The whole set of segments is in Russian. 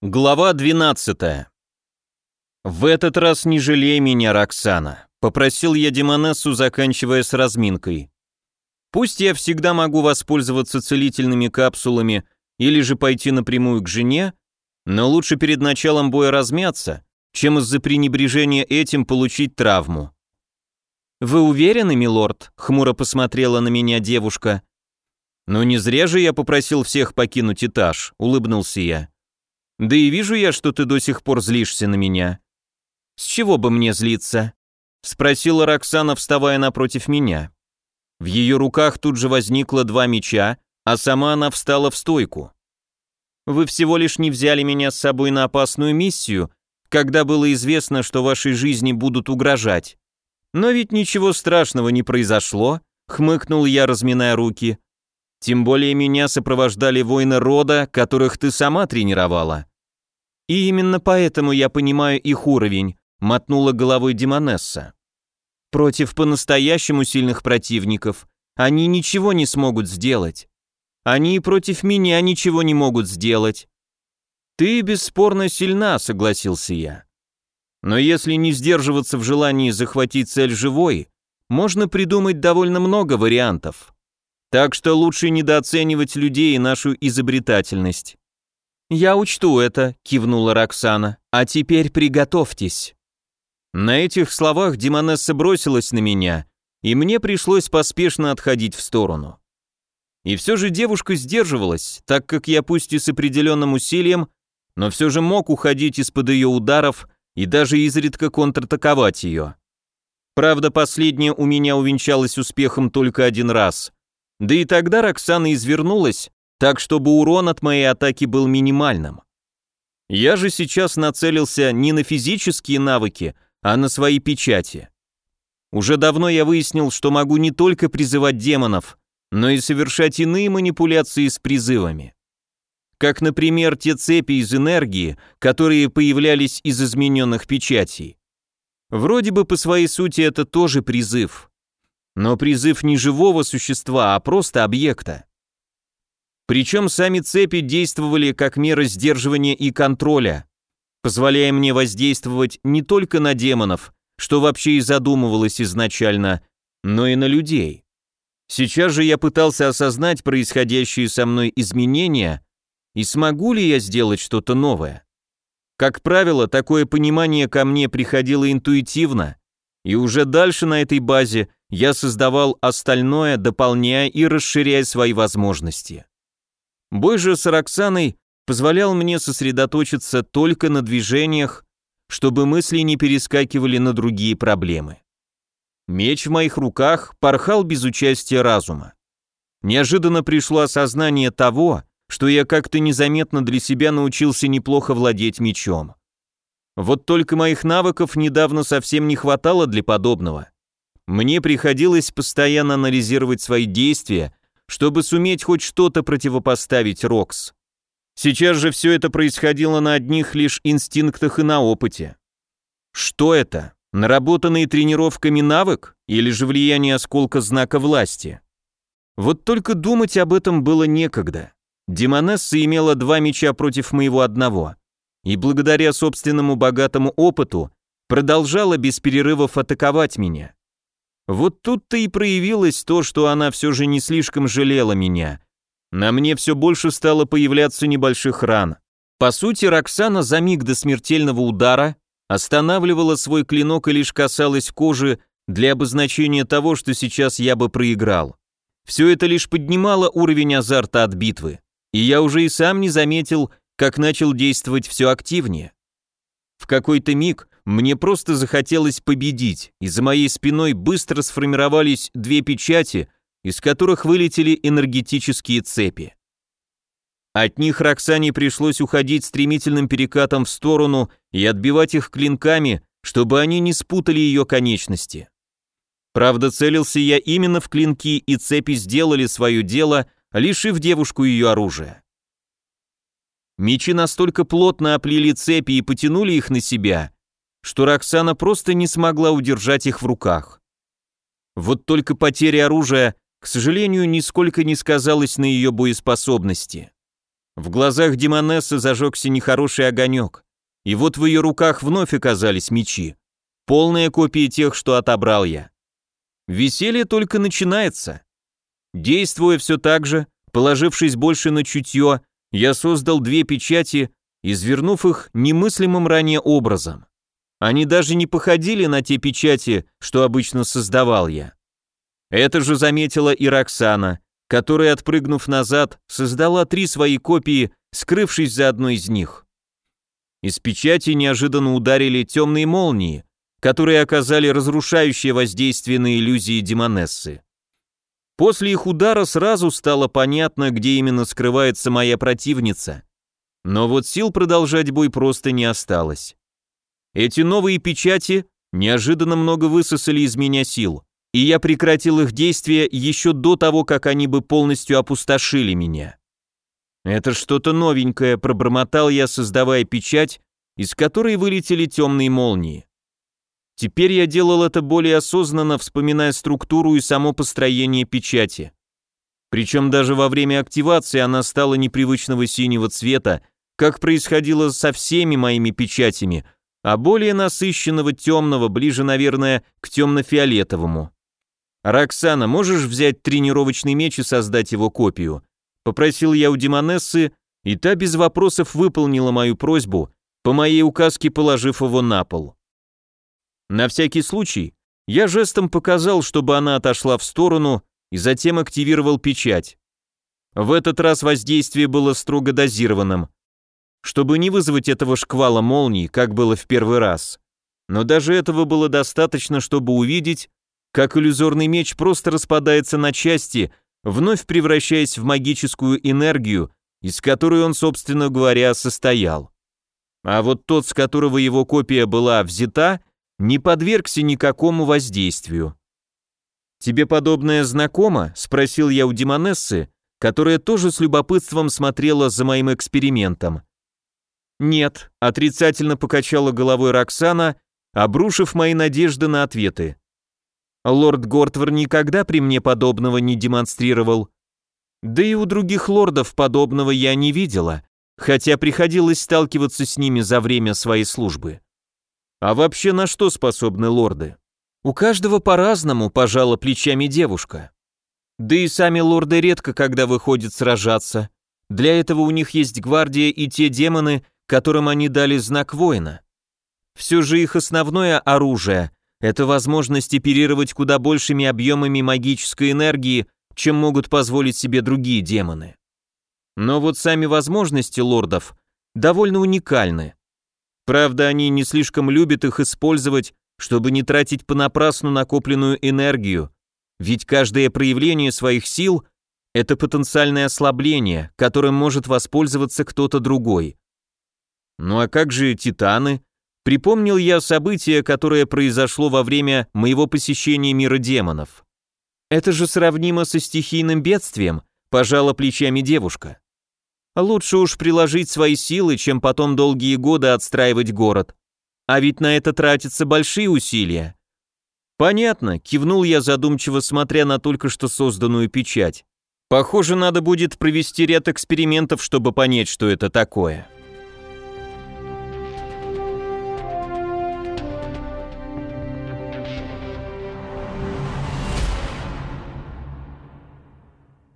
Глава 12. В этот раз не жалей меня, Роксана, попросил я Демонессу, заканчивая с разминкой. Пусть я всегда могу воспользоваться целительными капсулами или же пойти напрямую к жене, но лучше перед началом боя размяться, чем из-за пренебрежения этим получить травму. Вы уверены, милорд? хмуро посмотрела на меня девушка. Ну не зря же я попросил всех покинуть этаж, улыбнулся я. Да и вижу я, что ты до сих пор злишься на меня. С чего бы мне злиться? Спросила Роксана, вставая напротив меня. В ее руках тут же возникло два меча, а сама она встала в стойку. Вы всего лишь не взяли меня с собой на опасную миссию, когда было известно, что вашей жизни будут угрожать. Но ведь ничего страшного не произошло, хмыкнул я, разминая руки. Тем более меня сопровождали воины рода, которых ты сама тренировала. И именно поэтому я понимаю их уровень, мотнула головой Демонесса. Против по-настоящему сильных противников они ничего не смогут сделать. Они и против меня ничего не могут сделать. Ты бесспорно сильна, согласился я. Но если не сдерживаться в желании захватить цель живой, можно придумать довольно много вариантов. Так что лучше недооценивать людей и нашу изобретательность. «Я учту это», — кивнула Роксана. «А теперь приготовьтесь». На этих словах Демонесса бросилась на меня, и мне пришлось поспешно отходить в сторону. И все же девушка сдерживалась, так как я пусть и с определенным усилием, но все же мог уходить из-под ее ударов и даже изредка контратаковать ее. Правда, последнее у меня увенчалось успехом только один раз. Да и тогда Роксана извернулась, так чтобы урон от моей атаки был минимальным. Я же сейчас нацелился не на физические навыки, а на свои печати. Уже давно я выяснил, что могу не только призывать демонов, но и совершать иные манипуляции с призывами. Как, например, те цепи из энергии, которые появлялись из измененных печатей. Вроде бы по своей сути это тоже призыв. Но призыв не живого существа, а просто объекта. Причем сами цепи действовали как мера сдерживания и контроля, позволяя мне воздействовать не только на демонов, что вообще и задумывалось изначально, но и на людей. Сейчас же я пытался осознать происходящие со мной изменения и смогу ли я сделать что-то новое. Как правило, такое понимание ко мне приходило интуитивно, и уже дальше на этой базе я создавал остальное, дополняя и расширяя свои возможности. Бой же с Роксаной позволял мне сосредоточиться только на движениях, чтобы мысли не перескакивали на другие проблемы. Меч в моих руках порхал без участия разума. Неожиданно пришло осознание того, что я как-то незаметно для себя научился неплохо владеть мечом. Вот только моих навыков недавно совсем не хватало для подобного. Мне приходилось постоянно анализировать свои действия чтобы суметь хоть что-то противопоставить Рокс. Сейчас же все это происходило на одних лишь инстинктах и на опыте. Что это? Наработанный тренировками навык или же влияние осколка знака власти? Вот только думать об этом было некогда. Демонесса имела два меча против моего одного, и благодаря собственному богатому опыту продолжала без перерывов атаковать меня. Вот тут-то и проявилось то, что она все же не слишком жалела меня. На мне все больше стало появляться небольших ран. По сути, Роксана за миг до смертельного удара останавливала свой клинок и лишь касалась кожи для обозначения того, что сейчас я бы проиграл. Все это лишь поднимало уровень азарта от битвы, и я уже и сам не заметил, как начал действовать все активнее. В какой-то миг мне просто захотелось победить, и за моей спиной быстро сформировались две печати, из которых вылетели энергетические цепи. От них Роксане пришлось уходить стремительным перекатом в сторону и отбивать их клинками, чтобы они не спутали ее конечности. Правда, целился я именно в клинки, и цепи сделали свое дело, лишив девушку ее оружия. Мечи настолько плотно оплели цепи и потянули их на себя, что Роксана просто не смогла удержать их в руках. Вот только потеря оружия, к сожалению, нисколько не сказалась на ее боеспособности. В глазах Демонессы зажегся нехороший огонек, и вот в ее руках вновь оказались мечи. Полная копия тех, что отобрал я. Веселье только начинается. Действуя все так же, положившись больше на чутье, я создал две печати, извернув их немыслимым ранее образом. Они даже не походили на те печати, что обычно создавал я. Это же заметила и Роксана, которая, отпрыгнув назад, создала три свои копии, скрывшись за одной из них. Из печати неожиданно ударили темные молнии, которые оказали разрушающее воздействие на иллюзии Демонессы. После их удара сразу стало понятно, где именно скрывается моя противница. Но вот сил продолжать бой просто не осталось. Эти новые печати неожиданно много высосали из меня сил, и я прекратил их действие еще до того, как они бы полностью опустошили меня. «Это что-то новенькое», — пробормотал я, создавая печать, из которой вылетели темные молнии. Теперь я делал это более осознанно, вспоминая структуру и само построение печати. Причем даже во время активации она стала непривычного синего цвета, как происходило со всеми моими печатями, а более насыщенного темного, ближе, наверное, к темно-фиолетовому. «Роксана, можешь взять тренировочный меч и создать его копию?» Попросил я у Демонессы, и та без вопросов выполнила мою просьбу, по моей указке положив его на пол. На всякий случай, я жестом показал, чтобы она отошла в сторону и затем активировал печать. В этот раз воздействие было строго дозированным, чтобы не вызвать этого шквала молний, как было в первый раз. Но даже этого было достаточно, чтобы увидеть, как иллюзорный меч просто распадается на части, вновь превращаясь в магическую энергию, из которой он, собственно говоря, состоял. А вот тот, с которого его копия была взята, не подвергся никакому воздействию. «Тебе подобное знакомо?» – спросил я у Демонессы, которая тоже с любопытством смотрела за моим экспериментом. «Нет», – отрицательно покачала головой Роксана, обрушив мои надежды на ответы. «Лорд Гортвар никогда при мне подобного не демонстрировал. Да и у других лордов подобного я не видела, хотя приходилось сталкиваться с ними за время своей службы. А вообще на что способны лорды? У каждого по-разному, пожала плечами девушка. Да и сами лорды редко когда выходят сражаться. Для этого у них есть гвардия и те демоны, которым они дали знак воина. Все же их основное оружие – это возможность оперировать куда большими объемами магической энергии, чем могут позволить себе другие демоны. Но вот сами возможности лордов довольно уникальны. Правда, они не слишком любят их использовать, чтобы не тратить понапрасну накопленную энергию, ведь каждое проявление своих сил – это потенциальное ослабление, которым может воспользоваться кто-то другой. Ну а как же титаны? Припомнил я событие, которое произошло во время моего посещения мира демонов. Это же сравнимо со стихийным бедствием, пожала плечами девушка. Лучше уж приложить свои силы, чем потом долгие годы отстраивать город. А ведь на это тратятся большие усилия. Понятно, кивнул я задумчиво, смотря на только что созданную печать. Похоже, надо будет провести ряд экспериментов, чтобы понять, что это такое.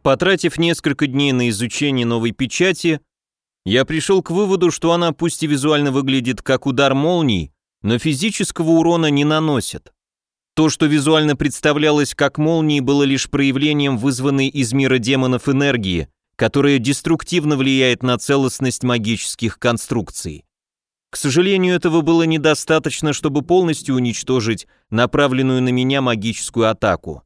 Потратив несколько дней на изучение новой печати, я пришел к выводу, что она пусть и визуально выглядит как удар молний, но физического урона не наносит. То, что визуально представлялось как молнии, было лишь проявлением вызванной из мира демонов энергии, которая деструктивно влияет на целостность магических конструкций. К сожалению, этого было недостаточно, чтобы полностью уничтожить направленную на меня магическую атаку.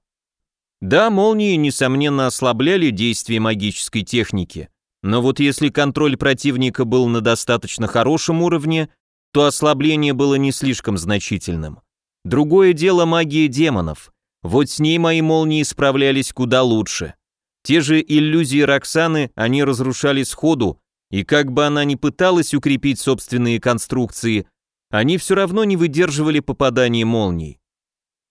Да, молнии, несомненно, ослабляли действие магической техники, но вот если контроль противника был на достаточно хорошем уровне, то ослабление было не слишком значительным. Другое дело магия демонов. Вот с ней мои молнии справлялись куда лучше. Те же иллюзии Роксаны они разрушали сходу, и как бы она ни пыталась укрепить собственные конструкции, они все равно не выдерживали попадания молний.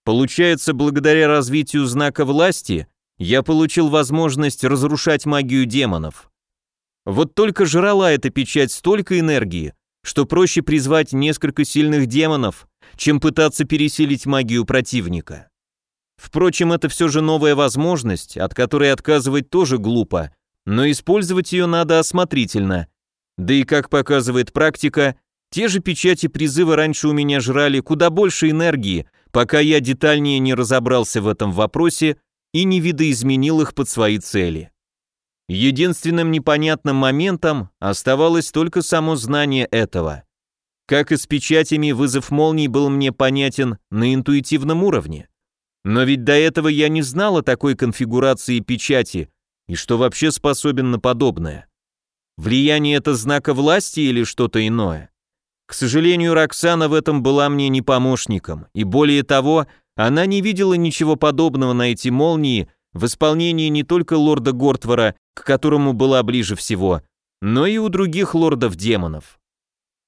Получается, благодаря развитию знака власти я получил возможность разрушать магию демонов. Вот только жрала эта печать столько энергии, что проще призвать несколько сильных демонов, чем пытаться пересилить магию противника. Впрочем, это все же новая возможность, от которой отказывать тоже глупо, но использовать ее надо осмотрительно. Да и как показывает практика, те же печати призыва раньше у меня жрали куда больше энергии, пока я детальнее не разобрался в этом вопросе и не видоизменил их под свои цели. Единственным непонятным моментом оставалось только само знание этого. Как и с печатями, вызов молний был мне понятен на интуитивном уровне. Но ведь до этого я не знал о такой конфигурации печати и что вообще способен на подобное. Влияние это знака власти или что-то иное? К сожалению, Роксана в этом была мне не помощником, и более того, она не видела ничего подобного на эти молнии в исполнении не только лорда Гортвара, к которому была ближе всего, но и у других лордов-демонов.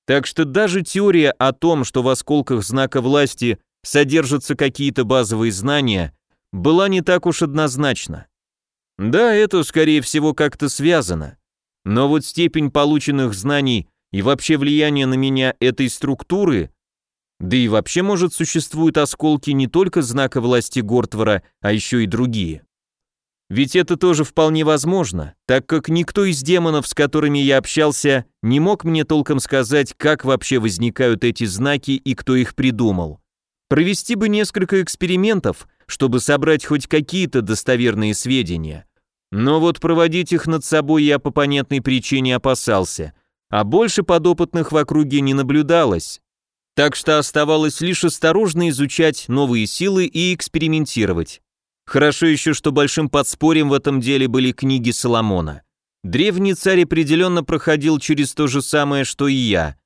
Так что даже теория о том, что в осколках знака власти содержатся какие-то базовые знания, была не так уж однозначна. Да, это, скорее всего, как-то связано. Но вот степень полученных знаний и вообще влияние на меня этой структуры, да и вообще, может, существуют осколки не только знака власти Гортвара, а еще и другие. Ведь это тоже вполне возможно, так как никто из демонов, с которыми я общался, не мог мне толком сказать, как вообще возникают эти знаки и кто их придумал. Провести бы несколько экспериментов, чтобы собрать хоть какие-то достоверные сведения. Но вот проводить их над собой я по понятной причине опасался, а больше подопытных в округе не наблюдалось. Так что оставалось лишь осторожно изучать новые силы и экспериментировать. Хорошо еще, что большим подспорьем в этом деле были книги Соломона. Древний царь определенно проходил через то же самое, что и я.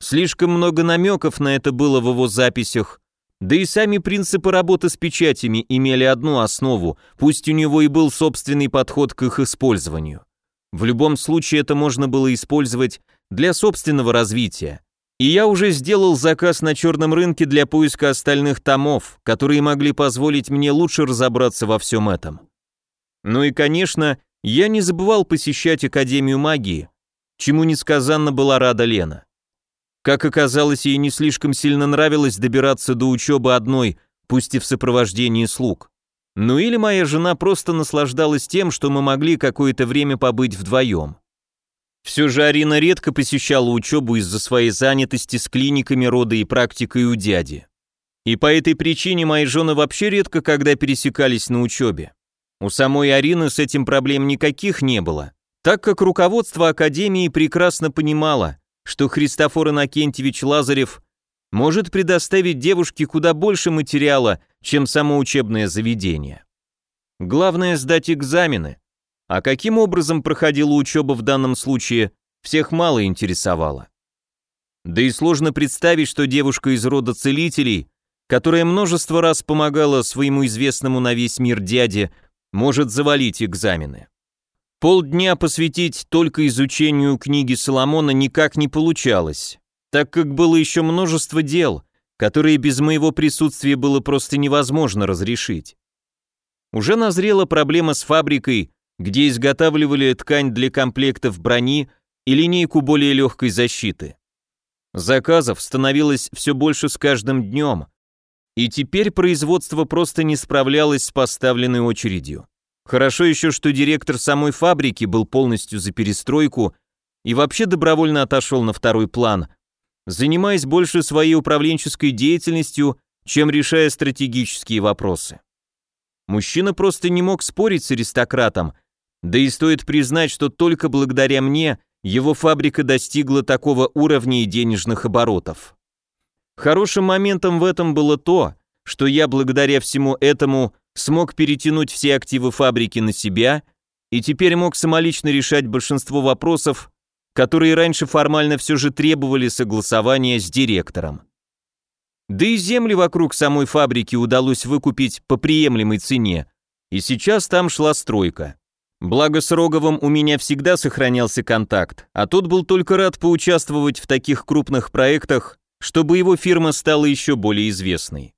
Слишком много намеков на это было в его записях, да и сами принципы работы с печатями имели одну основу, пусть у него и был собственный подход к их использованию. В любом случае это можно было использовать для собственного развития. И я уже сделал заказ на черном рынке для поиска остальных томов, которые могли позволить мне лучше разобраться во всем этом. Ну и, конечно, я не забывал посещать Академию магии, чему несказанно была рада Лена. Как оказалось, ей не слишком сильно нравилось добираться до учебы одной, пусть и в сопровождении слуг. Ну или моя жена просто наслаждалась тем, что мы могли какое-то время побыть вдвоем. Все же Арина редко посещала учебу из-за своей занятости с клиниками рода и практикой у дяди. И по этой причине мои жены вообще редко когда пересекались на учебе. У самой Арины с этим проблем никаких не было, так как руководство Академии прекрасно понимало, что Христофор Иннокентьевич Лазарев может предоставить девушке куда больше материала, чем само учебное заведение. Главное сдать экзамены, а каким образом проходила учеба в данном случае, всех мало интересовало. Да и сложно представить, что девушка из рода целителей, которая множество раз помогала своему известному на весь мир дяде, может завалить экзамены. Полдня посвятить только изучению книги Соломона никак не получалось, так как было еще множество дел, которые без моего присутствия было просто невозможно разрешить. Уже назрела проблема с фабрикой, где изготавливали ткань для комплектов брони и линейку более легкой защиты. Заказов становилось все больше с каждым днем, и теперь производство просто не справлялось с поставленной очередью. Хорошо еще, что директор самой фабрики был полностью за перестройку и вообще добровольно отошел на второй план, занимаясь больше своей управленческой деятельностью, чем решая стратегические вопросы. Мужчина просто не мог спорить с аристократом, да и стоит признать, что только благодаря мне его фабрика достигла такого уровня и денежных оборотов. Хорошим моментом в этом было то, что я благодаря всему этому смог перетянуть все активы фабрики на себя и теперь мог самолично решать большинство вопросов, которые раньше формально все же требовали согласования с директором. Да и земли вокруг самой фабрики удалось выкупить по приемлемой цене, и сейчас там шла стройка. Благо с Роговым у меня всегда сохранялся контакт, а тот был только рад поучаствовать в таких крупных проектах, чтобы его фирма стала еще более известной.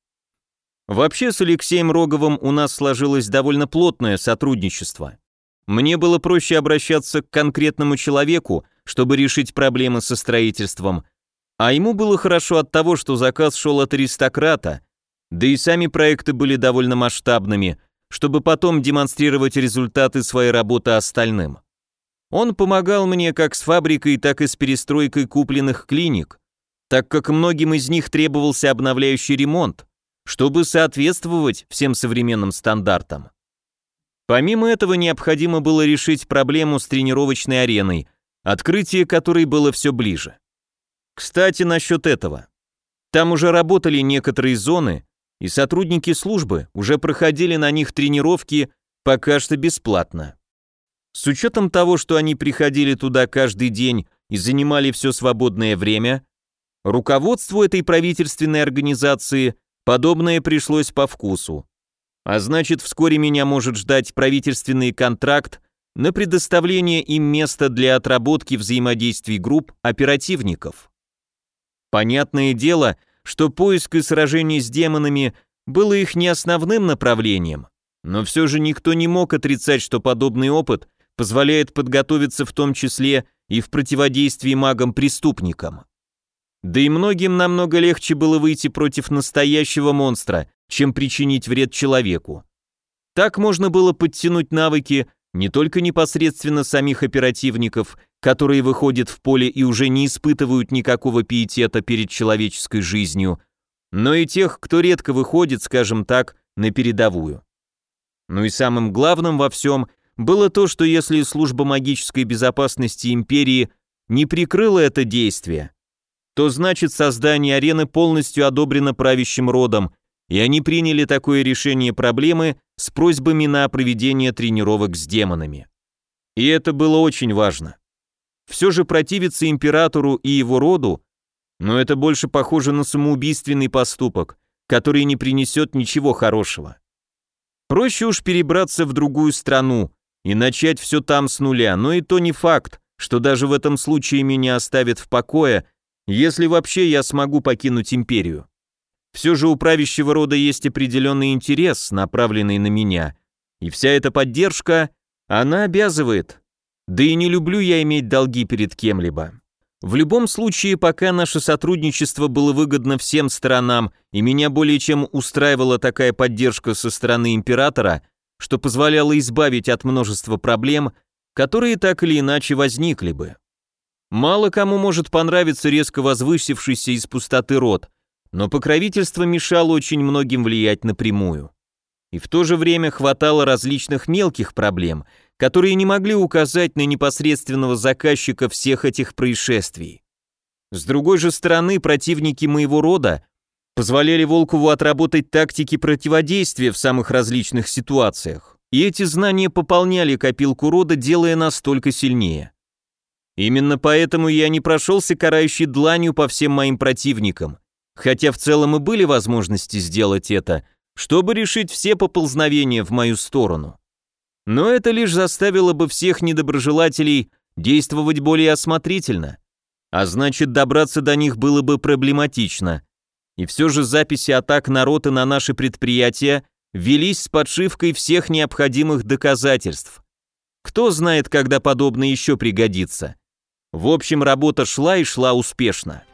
Вообще с Алексеем Роговым у нас сложилось довольно плотное сотрудничество. мне было проще обращаться к конкретному человеку, чтобы решить проблемы со строительством, а ему было хорошо от того, что заказ шел от аристократа, да и сами проекты были довольно масштабными, чтобы потом демонстрировать результаты своей работы остальным. Он помогал мне как с фабрикой, так и с перестройкой купленных клиник, так как многим из них требовался обновляющий ремонт, чтобы соответствовать всем современным стандартам. Помимо этого необходимо было решить проблему с тренировочной ареной, открытие которой было все ближе. Кстати, насчет этого. Там уже работали некоторые зоны, и сотрудники службы уже проходили на них тренировки пока что бесплатно. С учетом того, что они приходили туда каждый день и занимали все свободное время, руководству этой правительственной организации подобное пришлось по вкусу. А значит, вскоре меня может ждать правительственный контракт на предоставление им места для отработки взаимодействий групп оперативников. Понятное дело, что поиск и сражение с демонами было их не основным направлением, но все же никто не мог отрицать, что подобный опыт позволяет подготовиться в том числе и в противодействии магам-преступникам. Да и многим намного легче было выйти против настоящего монстра, чем причинить вред человеку. Так можно было подтянуть навыки не только непосредственно самих оперативников, которые выходят в поле и уже не испытывают никакого пиетета перед человеческой жизнью, но и тех, кто редко выходит, скажем так, на передовую. Ну и самым главным во всем было то, что если служба магической безопасности империи не прикрыла это действие, то значит создание арены полностью одобрено правящим родом, и они приняли такое решение проблемы с просьбами на проведение тренировок с демонами. И это было очень важно. Все же противиться императору и его роду, но это больше похоже на самоубийственный поступок, который не принесет ничего хорошего. Проще уж перебраться в другую страну и начать все там с нуля, но и то не факт, что даже в этом случае меня оставят в покое, если вообще я смогу покинуть империю. Все же у правящего рода есть определенный интерес, направленный на меня, и вся эта поддержка, она обязывает. Да и не люблю я иметь долги перед кем-либо. В любом случае, пока наше сотрудничество было выгодно всем сторонам, и меня более чем устраивала такая поддержка со стороны императора, что позволяло избавить от множества проблем, которые так или иначе возникли бы. Мало кому может понравиться резко возвысившийся из пустоты род, но покровительство мешало очень многим влиять напрямую. И в то же время хватало различных мелких проблем, которые не могли указать на непосредственного заказчика всех этих происшествий. С другой же стороны, противники моего рода позволяли Волкову отработать тактики противодействия в самых различных ситуациях, и эти знания пополняли копилку рода, делая нас только сильнее. Именно поэтому я не прошелся карающей дланью по всем моим противникам, хотя в целом и были возможности сделать это, чтобы решить все поползновения в мою сторону. Но это лишь заставило бы всех недоброжелателей действовать более осмотрительно, а значит добраться до них было бы проблематично. И все же записи атак народа на наши предприятия велись с подшивкой всех необходимых доказательств. Кто знает, когда подобное еще пригодится. В общем, работа шла и шла успешно.